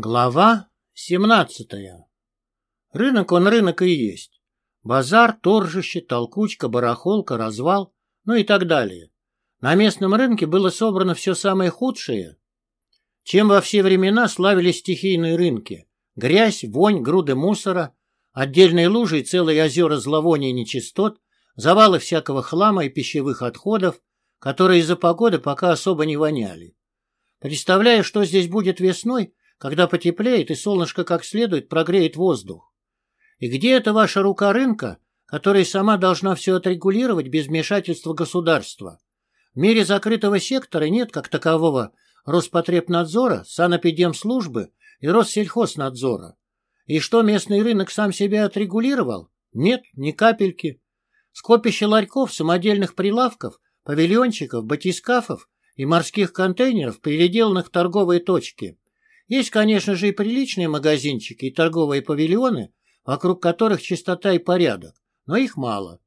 Глава 17. Рынок он рынок и есть. Базар, торжище, толкучка, барахолка, развал, ну и так далее. На местном рынке было собрано все самое худшее, чем во все времена славились стихийные рынки. Грязь, вонь, груды мусора, отдельные лужи и целые озера зловония и нечистот, завалы всякого хлама и пищевых отходов, которые из-за погоды пока особо не воняли. Представляя, что здесь будет весной, когда потеплеет и солнышко как следует прогреет воздух. И где эта ваша рука рынка, которая сама должна все отрегулировать без вмешательства государства? В мире закрытого сектора нет как такового Роспотребнадзора, санэпидемслужбы и Россельхознадзора. И что, местный рынок сам себя отрегулировал? Нет, ни капельки. Скопище ларьков, самодельных прилавков, павильончиков, батискафов и морских контейнеров, переделанных в торговые точки. Есть, конечно же, и приличные магазинчики, и торговые павильоны, вокруг которых чистота и порядок, но их мало.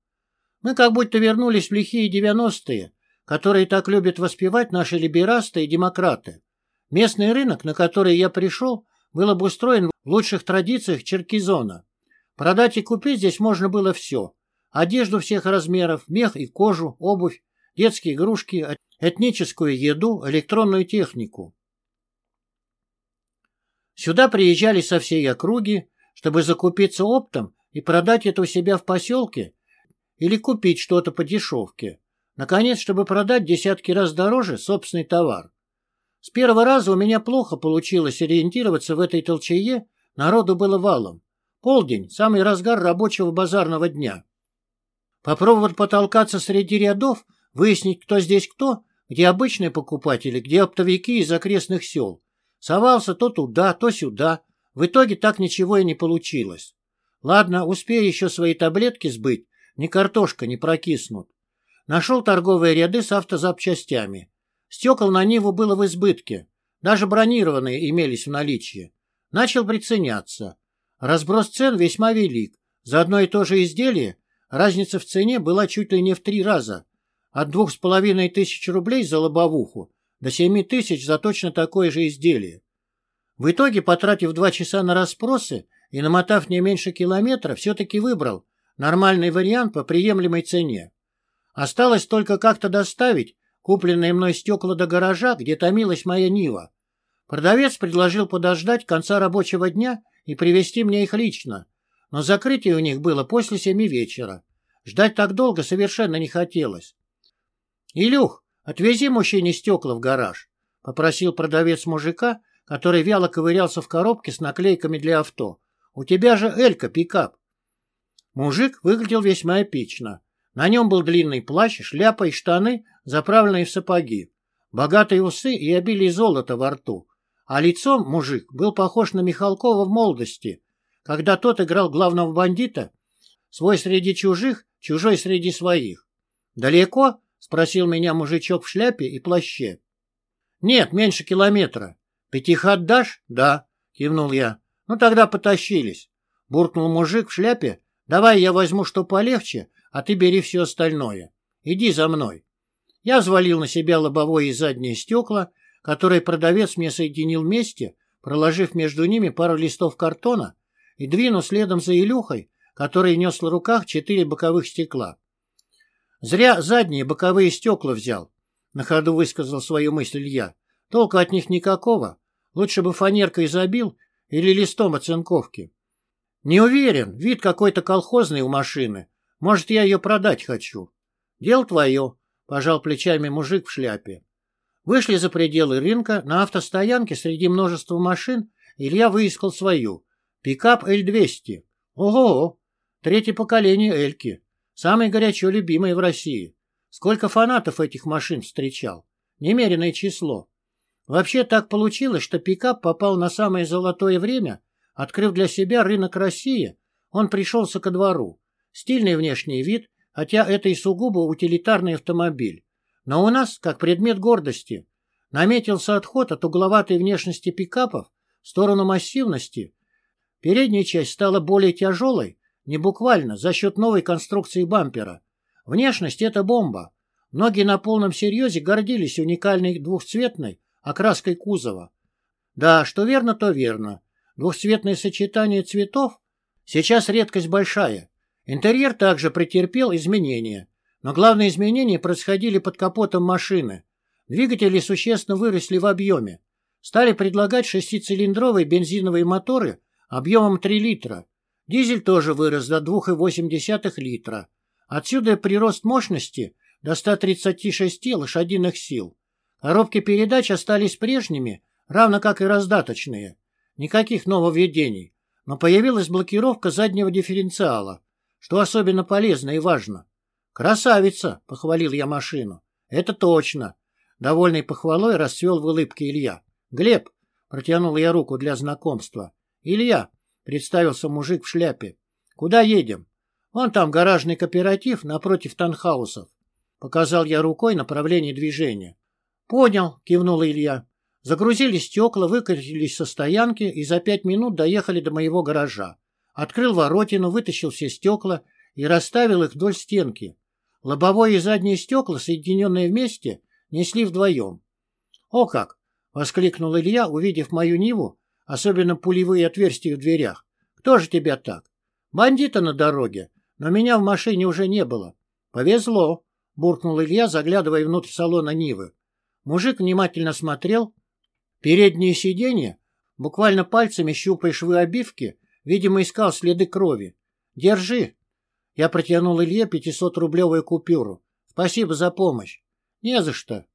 Мы как будто вернулись в лихие девяностые, которые так любят воспевать наши либерасты и демократы. Местный рынок, на который я пришел, был обустроен в лучших традициях Черкизона. Продать и купить здесь можно было все. Одежду всех размеров, мех и кожу, обувь, детские игрушки, этническую еду, электронную технику. Сюда приезжали со всей округи, чтобы закупиться оптом и продать это у себя в поселке или купить что-то по дешевке. Наконец, чтобы продать десятки раз дороже собственный товар. С первого раза у меня плохо получилось ориентироваться в этой толчее, народу было валом. Полдень, самый разгар рабочего базарного дня. Попробовать потолкаться среди рядов, выяснить, кто здесь кто, где обычные покупатели, где оптовики из окрестных сел. Совался то туда, то сюда. В итоге так ничего и не получилось. Ладно, успею еще свои таблетки сбыть, ни картошка не прокиснут. Нашел торговые ряды с автозапчастями. Стекол на Ниву было в избытке. Даже бронированные имелись в наличии. Начал приценяться. Разброс цен весьма велик. За одно и то же изделие разница в цене была чуть ли не в три раза. От двух с половиной тысяч рублей за лобовуху до семи тысяч за точно такое же изделие. В итоге, потратив два часа на расспросы и намотав не меньше километра, все-таки выбрал нормальный вариант по приемлемой цене. Осталось только как-то доставить купленные мной стекла до гаража, где томилась моя Нива. Продавец предложил подождать конца рабочего дня и привезти мне их лично, но закрытие у них было после семи вечера. Ждать так долго совершенно не хотелось. «Илюх, «Отвези мужчине стекла в гараж», — попросил продавец мужика, который вяло ковырялся в коробке с наклейками для авто. «У тебя же Элька, пикап». Мужик выглядел весьма эпично. На нем был длинный плащ, шляпа и штаны, заправленные в сапоги, богатые усы и обилие золота во рту. А лицом мужик был похож на Михалкова в молодости, когда тот играл главного бандита, свой среди чужих, чужой среди своих. «Далеко?» — спросил меня мужичок в шляпе и плаще. — Нет, меньше километра. — Пятихат дашь? — Да, — кивнул я. — Ну тогда потащились. Буркнул мужик в шляпе. — Давай я возьму что полегче, а ты бери все остальное. Иди за мной. Я взвалил на себя лобовое и заднее стекла, которые продавец мне соединил вместе, проложив между ними пару листов картона, и двинул следом за Илюхой, который нес в руках четыре боковых стекла. Зря задние боковые стекла взял. На ходу высказал свою мысль Илья. Толка от них никакого. Лучше бы фанеркой забил или листом оцинковки. Не уверен, вид какой-то колхозный у машины. Может, я ее продать хочу. Дело твое, пожал плечами мужик в шляпе. Вышли за пределы рынка, на автостоянке среди множества машин Илья выискал свою. Пикап Л-200. Ого! Третье поколение Эльки. Самый горячо любимый в России. Сколько фанатов этих машин встречал? Немеренное число. Вообще так получилось, что пикап попал на самое золотое время, открыв для себя рынок России, он пришелся ко двору. Стильный внешний вид, хотя это и сугубо утилитарный автомобиль. Но у нас, как предмет гордости, наметился отход от угловатой внешности пикапов в сторону массивности. Передняя часть стала более тяжелой, не буквально, за счет новой конструкции бампера. Внешность — это бомба. Многие на полном серьезе гордились уникальной двухцветной окраской кузова. Да, что верно, то верно. Двухцветное сочетание цветов сейчас редкость большая. Интерьер также претерпел изменения. Но главные изменения происходили под капотом машины. Двигатели существенно выросли в объеме. Стали предлагать шестицилиндровые бензиновые моторы объемом 3 литра. Дизель тоже вырос до 2,8 литра. Отсюда прирост мощности до 136 лошадиных сил. Коробки передач остались прежними, равно как и раздаточные. Никаких нововведений. Но появилась блокировка заднего дифференциала, что особенно полезно и важно. «Красавица!» — похвалил я машину. «Это точно!» Довольный похвалой расцвел в улыбке Илья. «Глеб!» — протянул я руку для знакомства. «Илья!» — представился мужик в шляпе. «Куда едем?» «Вон там гаражный кооператив напротив танхаусов». Показал я рукой направление движения. «Понял», — кивнул Илья. Загрузили стекла, выкатились со стоянки и за пять минут доехали до моего гаража. Открыл воротину, вытащил все стекла и расставил их вдоль стенки. Лобовое и задние стекла, соединенные вместе, несли вдвоем. «О как!» — воскликнул Илья, увидев мою Ниву, особенно пулевые отверстия в дверях. «Кто же тебя так?» «Бандита на дороге, но меня в машине уже не было». «Повезло», — буркнул Илья, заглядывая внутрь салона Нивы. Мужик внимательно смотрел. Переднее сиденье, буквально пальцами щупая швы обивки, видимо, искал следы крови. «Держи!» Я протянул Илье пятисотрублевую купюру. «Спасибо за помощь». «Не за что».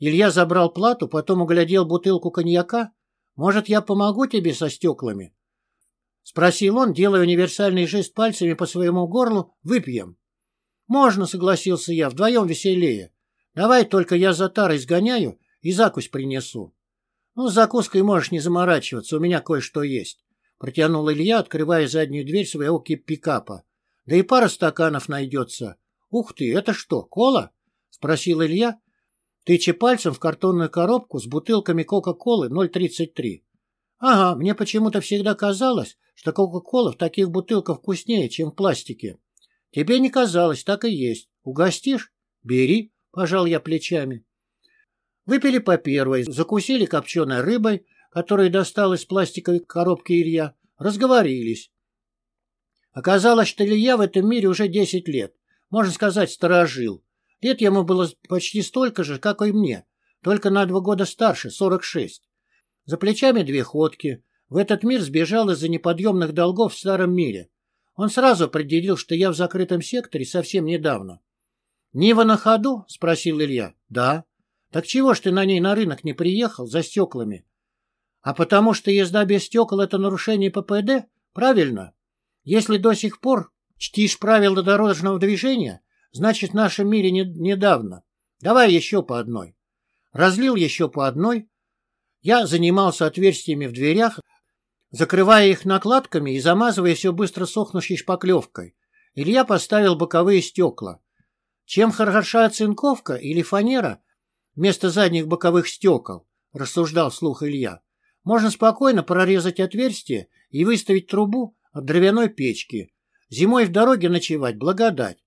Илья забрал плату, потом углядел бутылку коньяка. «Может, я помогу тебе со стеклами?» Спросил он, делая универсальный жест пальцами по своему горлу. «Выпьем». «Можно», — согласился я, — «вдвоем веселее. Давай только я за тарой сгоняю и закусь принесу. Ну, с закуской можешь не заморачиваться, у меня кое-что есть. Протянул Илья, открывая заднюю дверь своего пикапа. Да и пара стаканов найдется. Ух ты, это что, кола? Спросил Илья, тыча пальцем в картонную коробку с бутылками Кока-Колы 0,33. Ага, мне почему-то всегда казалось, что Кока-Кола в таких бутылках вкуснее, чем в пластике. Тебе не казалось, так и есть. Угостишь? Бери. Пожал я плечами. Выпили по первой, закусили копченой рыбой, которую достал из пластиковой коробки Илья, разговорились. Оказалось, что Илья в этом мире уже десять лет, можно сказать, сторожил. Лет ему было почти столько же, как и мне, только на два года старше, сорок шесть. За плечами две ходки. В этот мир сбежал из-за неподъемных долгов в старом мире. Он сразу определил, что я в закрытом секторе совсем недавно. «Нива на ходу?» — спросил Илья. «Да». «Так чего ж ты на ней на рынок не приехал за стеклами?» «А потому что езда без стекол — это нарушение ППД? Правильно. Если до сих пор чтишь правила дорожного движения, значит, в нашем мире не, недавно. Давай еще по одной». Разлил еще по одной. Я занимался отверстиями в дверях, закрывая их накладками и замазывая все быстро сохнущей шпаклевкой. Илья поставил боковые стекла. Чем хороша оцинковка или фанера вместо задних боковых стекол, рассуждал вслух Илья, можно спокойно прорезать отверстие и выставить трубу от дровяной печки. Зимой в дороге ночевать – благодать.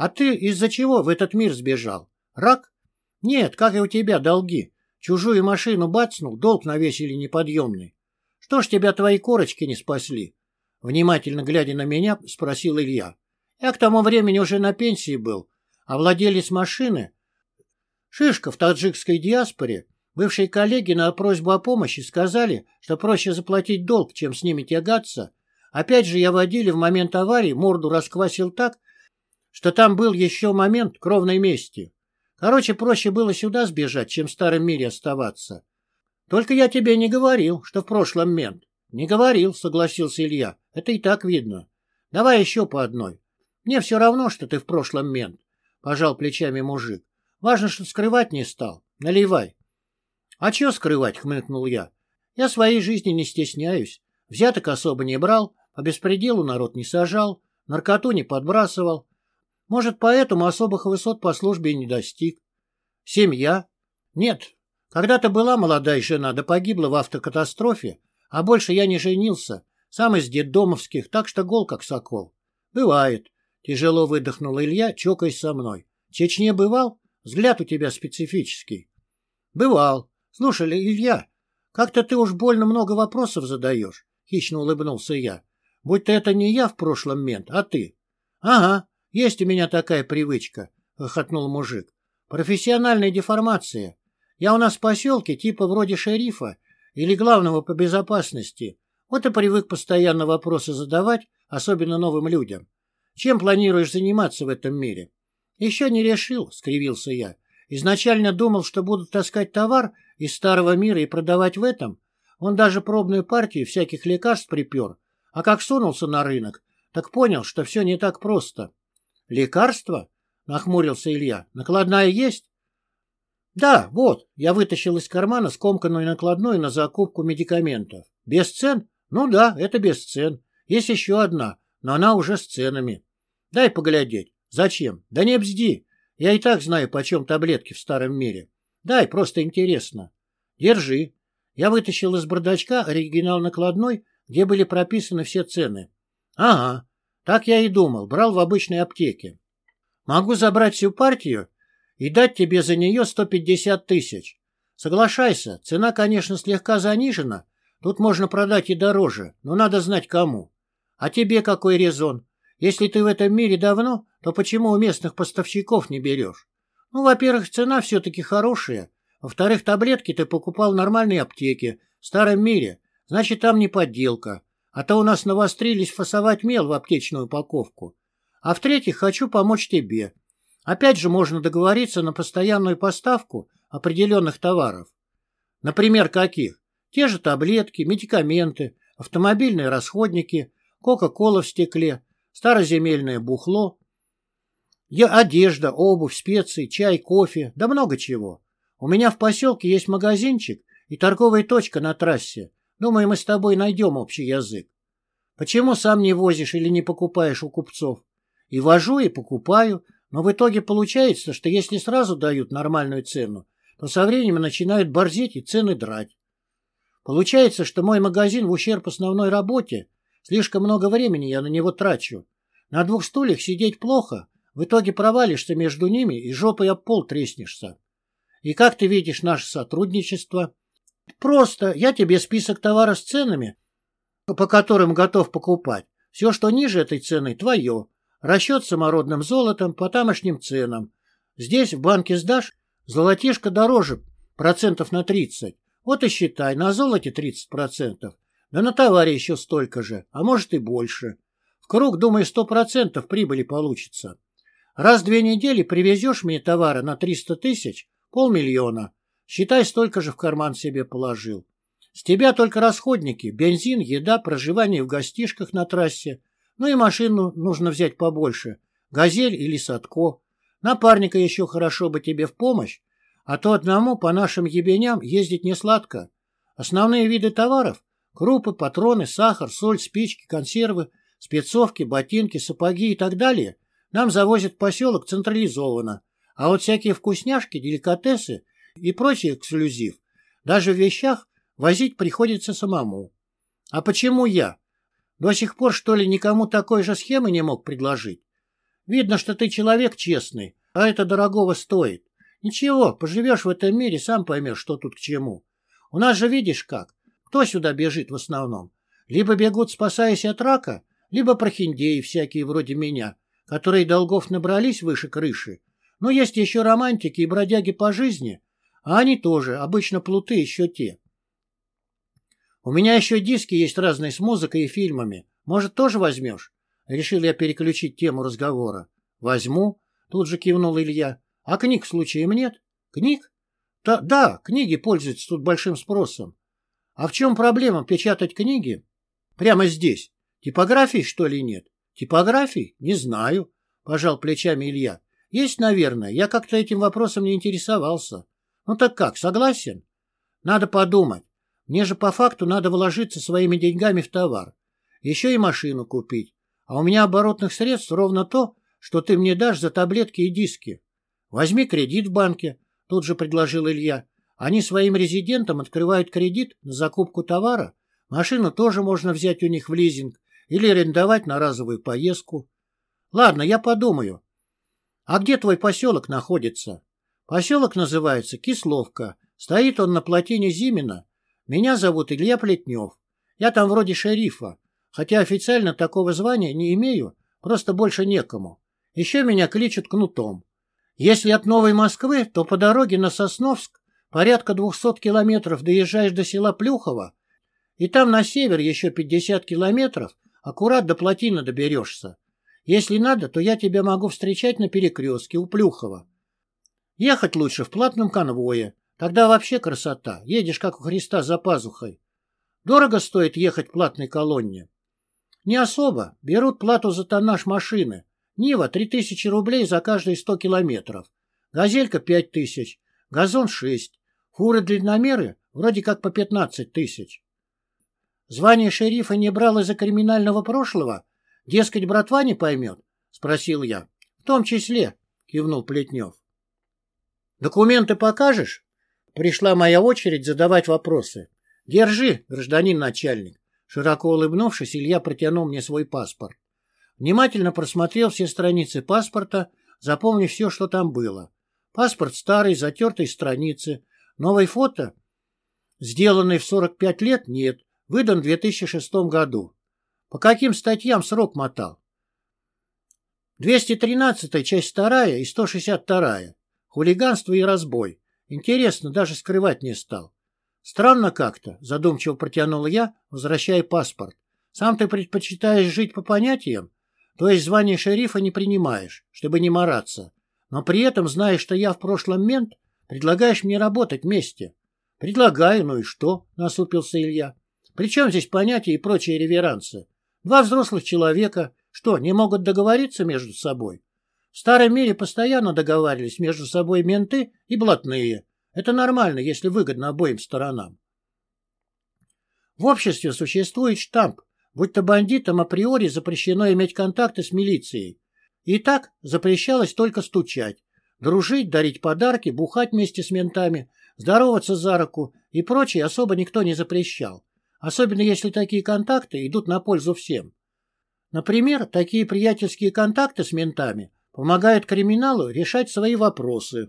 А ты из-за чего в этот мир сбежал? Рак? Нет, как и у тебя долги. Чужую машину бацнул, долг навесили неподъемный. Что ж тебя твои корочки не спасли? Внимательно глядя на меня, спросил Илья. Я к тому времени уже на пенсии был, а владелец машины, шишка в таджикской диаспоре, бывшие коллеги на просьбу о помощи сказали, что проще заплатить долг, чем с ними тягаться. Опять же, я водили в момент аварии, морду расквасил так, что там был еще момент кровной мести. Короче, проще было сюда сбежать, чем в старом мире оставаться. Только я тебе не говорил, что в прошлом мент. Не говорил, согласился Илья. Это и так видно. Давай еще по одной. Мне все равно, что ты в прошлом мент. — пожал плечами мужик. — Важно, что скрывать не стал. Наливай. — А че скрывать? — хмыкнул я. — Я своей жизни не стесняюсь. Взяток особо не брал, по беспределу народ не сажал, наркоту не подбрасывал. Может, поэтому особых высот по службе и не достиг. Семья? Нет. Когда-то была молодая жена, да погибла в автокатастрофе, а больше я не женился, сам из детдомовских, так что гол как сокол. Бывает. Тяжело выдохнул Илья, чокаясь со мной. Чечне бывал? Взгляд у тебя специфический. Бывал. Слушай, Илья, Как-то ты уж больно много вопросов задаешь, — хищно улыбнулся я. Будь-то это не я в прошлом мент, а ты. — Ага, есть у меня такая привычка, — хохотнул мужик. — Профессиональная деформация. Я у нас в поселке типа вроде шерифа или главного по безопасности. Вот и привык постоянно вопросы задавать, особенно новым людям. Чем планируешь заниматься в этом мире? — Еще не решил, — скривился я. Изначально думал, что буду таскать товар из старого мира и продавать в этом. Он даже пробную партию всяких лекарств припер. А как сунулся на рынок, так понял, что все не так просто. — Лекарства? — нахмурился Илья. — Накладная есть? — Да, вот. Я вытащил из кармана скомканную накладную на закупку медикаментов. — Без цен? Ну да, это без цен. Есть еще одна, но она уже с ценами. Дай поглядеть. Зачем? Да не бзди. Я и так знаю, почем таблетки в старом мире. Дай, просто интересно. Держи. Я вытащил из бардачка оригинал накладной, где были прописаны все цены. Ага, так я и думал, брал в обычной аптеке. Могу забрать всю партию и дать тебе за нее 150 тысяч. Соглашайся, цена, конечно, слегка занижена, тут можно продать и дороже, но надо знать кому. А тебе какой резон? Если ты в этом мире давно, то почему у местных поставщиков не берешь? Ну, во-первых, цена все-таки хорошая. Во-вторых, таблетки ты покупал в нормальной аптеке, в старом мире. Значит, там не подделка. А то у нас навострились фасовать мел в аптечную упаковку. А в-третьих, хочу помочь тебе. Опять же, можно договориться на постоянную поставку определенных товаров. Например, каких? Те же таблетки, медикаменты, автомобильные расходники, кока-кола в стекле, староземельное бухло, одежда, обувь, специи, чай, кофе, да много чего. У меня в поселке есть магазинчик и торговая точка на трассе. Думаю, мы с тобой найдем общий язык. Почему сам не возишь или не покупаешь у купцов? И вожу, и покупаю, но в итоге получается, что если сразу дают нормальную цену, то со временем начинают борзеть и цены драть. Получается, что мой магазин в ущерб основной работе, слишком много времени я на него трачу. На двух стульях сидеть плохо, в итоге провалишься между ними и жопой об пол треснешься. И как ты видишь наше сотрудничество? Просто я тебе список товаров с ценами, по которым готов покупать. Все, что ниже этой цены, твое. Расчет самородным золотом по тамошним ценам. Здесь в банке сдашь, золотишко дороже процентов на 30. Вот и считай, на золоте 30 процентов. Да на товаре еще столько же, а может и больше. В круг, думаю, 100 процентов прибыли получится. Раз в две недели привезешь мне товара на 300 тысяч, полмиллиона. Считай, столько же в карман себе положил. С тебя только расходники, бензин, еда, проживание в гостишках на трассе. Ну и машину нужно взять побольше. Газель или Садко. Напарника еще хорошо бы тебе в помощь, а то одному по нашим ебеням ездить не сладко. Основные виды товаров – крупы, патроны, сахар, соль, спички, консервы, спецовки, ботинки, сапоги и так далее – нам завозят в поселок централизованно, а вот всякие вкусняшки, деликатесы и прочий эксклюзив, даже в вещах, возить приходится самому. А почему я? До сих пор, что ли, никому такой же схемы не мог предложить? Видно, что ты человек честный, а это дорогого стоит. Ничего, поживешь в этом мире, сам поймешь, что тут к чему. У нас же видишь как. Кто сюда бежит в основном? Либо бегут, спасаясь от рака, либо прохиндеи всякие вроде меня, которые долгов набрались выше крыши, но есть еще романтики и бродяги по жизни, а они тоже, обычно плуты еще те. У меня еще диски есть разные с музыкой и фильмами. Может, тоже возьмешь? Решил я переключить тему разговора. Возьму, тут же кивнул Илья. А книг случаем нет? Книг? Да, да, книги пользуются тут большим спросом. А в чем проблема печатать книги? Прямо здесь. Типографии, что ли, нет? Типографии? Не знаю, пожал плечами Илья. Есть, наверное. Я как-то этим вопросом не интересовался. Ну так как, согласен? Надо подумать. Мне же по факту надо вложиться своими деньгами в товар. Еще и машину купить. А у меня оборотных средств ровно то, что ты мне дашь за таблетки и диски. Возьми кредит в банке, тут же предложил Илья. Они своим резидентам открывают кредит на закупку товара. Машину тоже можно взять у них в лизинг или арендовать на разовую поездку. Ладно, я подумаю. А где твой поселок находится? Поселок называется Кисловка. Стоит он на плотине Зимина. Меня зовут Илья Плетнев. Я там вроде шерифа, хотя официально такого звания не имею, просто больше некому. Еще меня кличут Кнутом. Если от Новой Москвы, то по дороге на Сосновск порядка 200 километров доезжаешь до села Плюхово, и там на север еще 50 километров, аккурат до плотины доберешься. Если надо, то я тебя могу встречать на перекрестке у Плюхова. Ехать лучше в платном конвое. Тогда вообще красота. Едешь, как у Христа, за пазухой. Дорого стоит ехать в платной колонне? Не особо. Берут плату за тоннаж машины. Нива — три тысячи рублей за каждые сто километров. Газелька — пять тысяч. Газон — шесть. Фуры-длинномеры вроде как по пятнадцать тысяч. Звание шерифа не брал из-за криминального прошлого? Дескать, братва не поймет? — спросил я. — В том числе, — кивнул Плетнев. — Документы покажешь? Пришла моя очередь задавать вопросы. — Держи, гражданин начальник. Широко улыбнувшись, Илья протянул мне свой паспорт. Внимательно просмотрел все страницы паспорта, запомнив все, что там было. Паспорт старый, затертой страницы. Новое фото, сделанный в 45 лет, нет. Выдан в 2006 году. По каким статьям срок мотал? 213 часть 2 и 162 Хулиганство и разбой. Интересно, даже скрывать не стал. Странно как-то, задумчиво протянул я, возвращая паспорт. Сам ты предпочитаешь жить по понятиям? То есть звание шерифа не принимаешь, чтобы не мараться. Но при этом, знаешь, что я в прошлом мент, предлагаешь мне работать вместе. Предлагаю, ну и что? Насупился Илья. Причем здесь понятия и прочие реверансы? Два взрослых человека, что, не могут договориться между собой? В старом мире постоянно договаривались между собой менты и блатные. Это нормально, если выгодно обоим сторонам. В обществе существует штамп, будь то бандитам априори запрещено иметь контакты с милицией. И так запрещалось только стучать, дружить, дарить подарки, бухать вместе с ментами, здороваться за руку и прочее особо никто не запрещал особенно если такие контакты идут на пользу всем. Например, такие приятельские контакты с ментами помогают криминалу решать свои вопросы.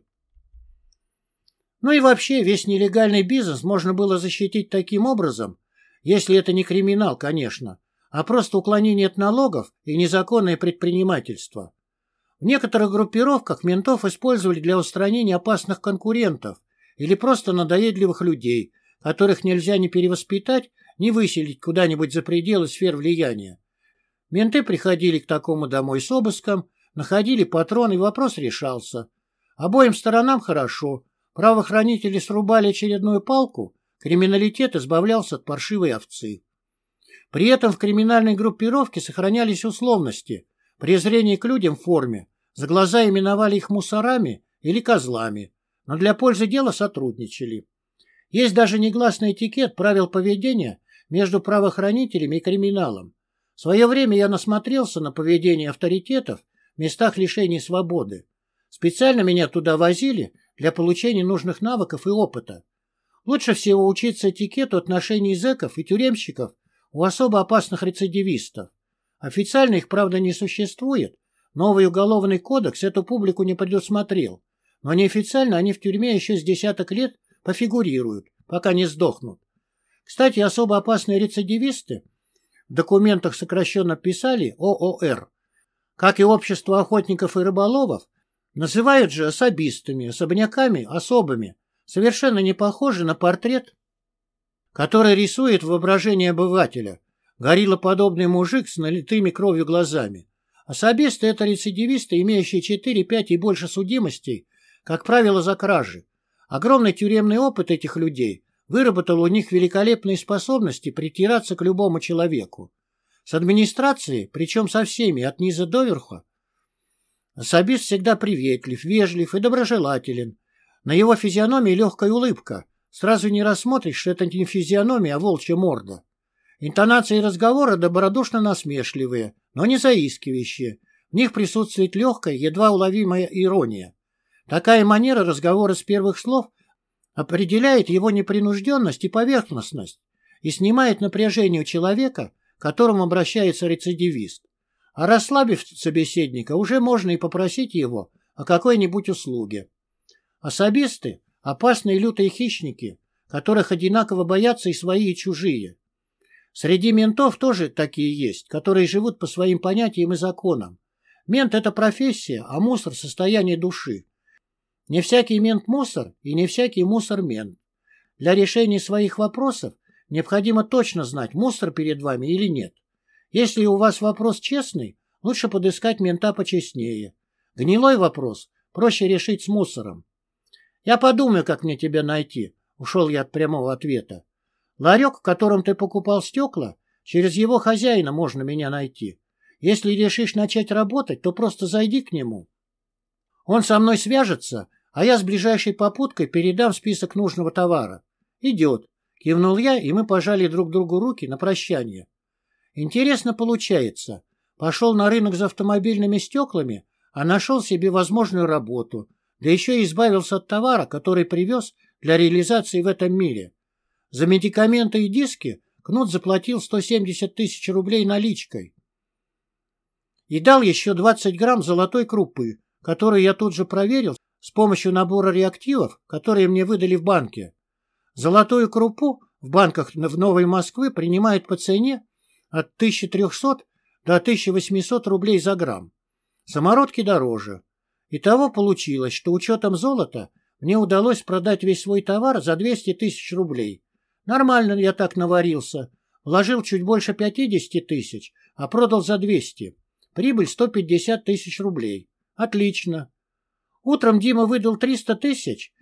Ну и вообще весь нелегальный бизнес можно было защитить таким образом, если это не криминал, конечно, а просто уклонение от налогов и незаконное предпринимательство. В некоторых группировках ментов использовали для устранения опасных конкурентов или просто надоедливых людей, которых нельзя ни перевоспитать, не выселить куда-нибудь за пределы сфер влияния. Менты приходили к такому домой с обыском, находили патрон, и вопрос решался. Обоим сторонам хорошо. Правоохранители срубали очередную палку, криминалитет избавлялся от паршивой овцы. При этом в криминальной группировке сохранялись условности, презрение к людям в форме, за глаза именовали их мусорами или козлами, но для пользы дела сотрудничали. Есть даже негласный этикет правил поведения между правоохранителями и криминалом. В свое время я насмотрелся на поведение авторитетов местах лишения свободы. Специально меня туда возили для получения нужных навыков и опыта. Лучше всего учиться этикету отношений зэков и тюремщиков у особо опасных рецидивистов. Официально их, правда, не существует. Новый уголовный кодекс эту публику не предусмотрел. Но неофициально они в тюрьме еще с десяток лет пофигурируют, пока не сдохнут. Кстати, особо опасные рецидивисты в документах сокращенно писали ООР. Как и общество охотников и рыболовов, называют же особистами, особняками, особыми, совершенно не похожи на портрет, который рисует воображение обывателя, гориллоподобный мужик с налитыми кровью глазами. Особисты – это рецидивисты, имеющие 4, 5 и больше судимостей, как правило, за кражи. Огромный тюремный опыт этих людей выработал у них великолепные способности притираться к любому человеку. С администрацией, причем со всеми, от низа до верха, особист всегда приветлив, вежлив и доброжелателен. На его физиономии легкая улыбка. Сразу не рассмотришь, что это не физиономия, а волчья морда. Интонации разговора добродушно насмешливые, но не заискивающие. В них присутствует легкая, едва уловимая ирония. Такая манера разговора с первых слов определяет его непринужденность и поверхностность и снимает напряжение у человека, к которому обращается рецидивист. А расслабив собеседника, уже можно и попросить его о какой-нибудь услуге. Особисты – опасные лютые хищники, которых одинаково боятся и свои, и чужие. Среди ментов тоже такие есть, которые живут по своим понятиям и законам. Мент – это профессия, а мусор – состояние души. Не всякий мент – мусор, и не всякий мусор – мент. Для решения своих вопросов необходимо точно знать, мусор перед вами или нет. Если у вас вопрос честный, лучше подыскать мента почестнее. Гнилой вопрос проще решить с мусором. Я подумаю, как мне тебя найти, ушел я от прямого ответа. Ларек, в котором ты покупал стекла, через его хозяина можно меня найти. Если решишь начать работать, то просто зайди к нему. Он со мной свяжется, а я с ближайшей попуткой передам список нужного товара. Идет. Кивнул я, и мы пожали друг другу руки на прощание. Интересно получается. Пошел на рынок за автомобильными стеклами, а нашел себе возможную работу, да еще и избавился от товара, который привез для реализации в этом мире. За медикаменты и диски Кнут заплатил 170 тысяч рублей наличкой и дал еще 20 грамм золотой крупы, которую я тут же проверил с помощью набора реактивов, которые мне выдали в банке. Золотую крупу в банках в Новой Москве принимают по цене от 1300 до 1800 рублей за грамм. Самородки дороже. Итого получилось, что учетом золота мне удалось продать весь свой товар за 200 тысяч рублей. Нормально я так наварился. Вложил чуть больше 50 тысяч, а продал за 200. Прибыль 150 тысяч рублей. Отлично. Утром Дима выдал 300 тысяч.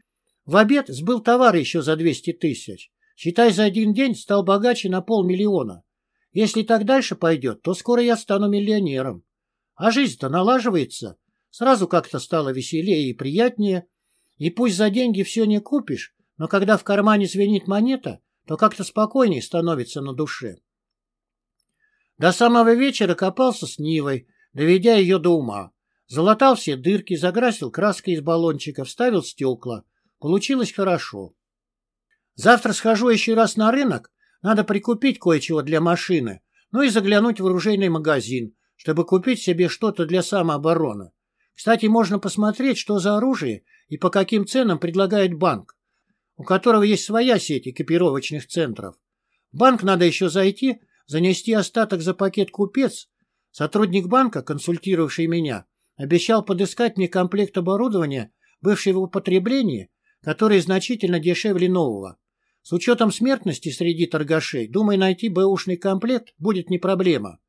В обед сбыл товар еще за 200 тысяч. Считай, за один день стал богаче на полмиллиона. Если так дальше пойдет, то скоро я стану миллионером. А жизнь-то налаживается. Сразу как-то стало веселее и приятнее. И пусть за деньги все не купишь, но когда в кармане звенит монета, то как-то спокойнее становится на душе. До самого вечера копался с Нивой, доведя ее до ума. Залатал все дырки, заграсил краской из баллончика, вставил стекла. Получилось хорошо. Завтра схожу еще раз на рынок. Надо прикупить кое-чего для машины, ну и заглянуть в оружейный магазин, чтобы купить себе что-то для самообороны. Кстати, можно посмотреть, что за оружие и по каким ценам предлагает банк, у которого есть своя сеть экипировочных центров. В банк надо еще зайти, занести остаток за пакет купец, сотрудник банка, консультировавший меня, обещал подыскать мне комплект оборудования, бывший в употреблении, который значительно дешевле нового. С учетом смертности среди торгашей, думаю, найти бэушный комплект будет не проблема.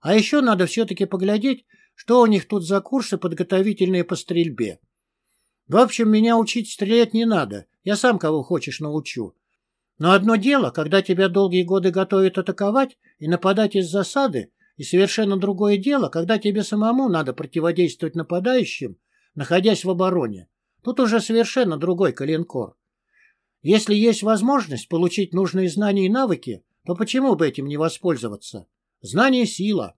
А еще надо все-таки поглядеть, что у них тут за курсы подготовительные по стрельбе. В общем, меня учить стрелять не надо, я сам кого хочешь научу. Но одно дело, когда тебя долгие годы готовят атаковать и нападать из засады, и совершенно другое дело, когда тебе самому надо противодействовать нападающим, находясь в обороне. Тут уже совершенно другой коленкор. Если есть возможность получить нужные знания и навыки, то почему бы этим не воспользоваться? Знание – сила.